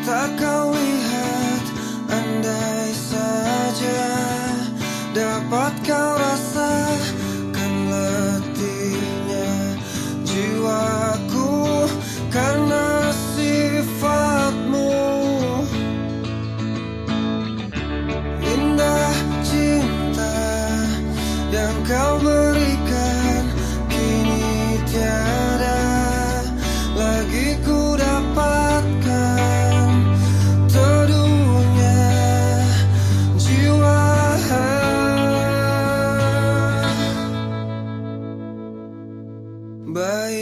tak kau lihat Andai saja dapat kau rasakan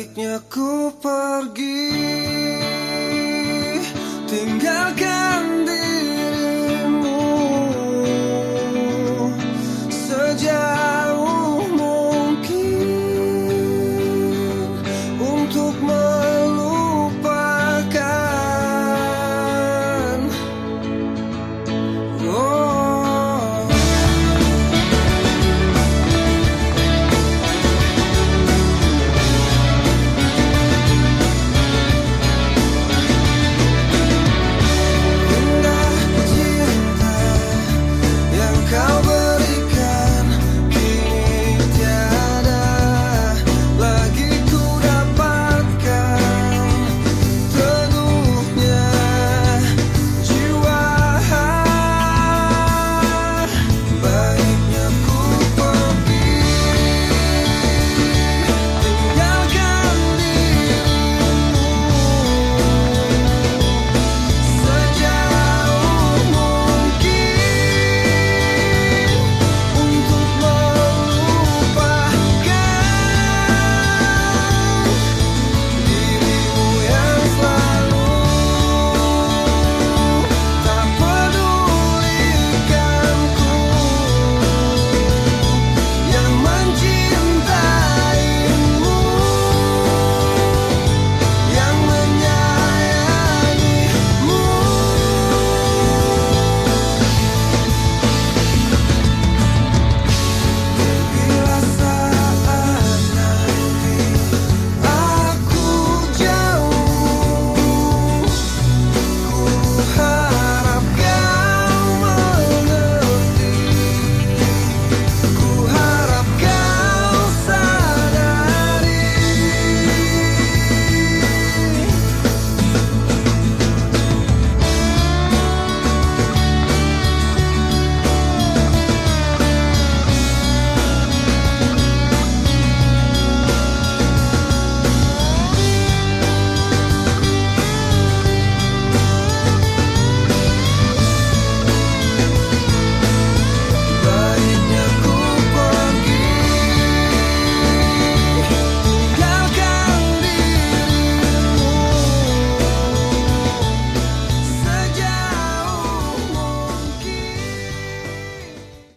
baiknya ku pergi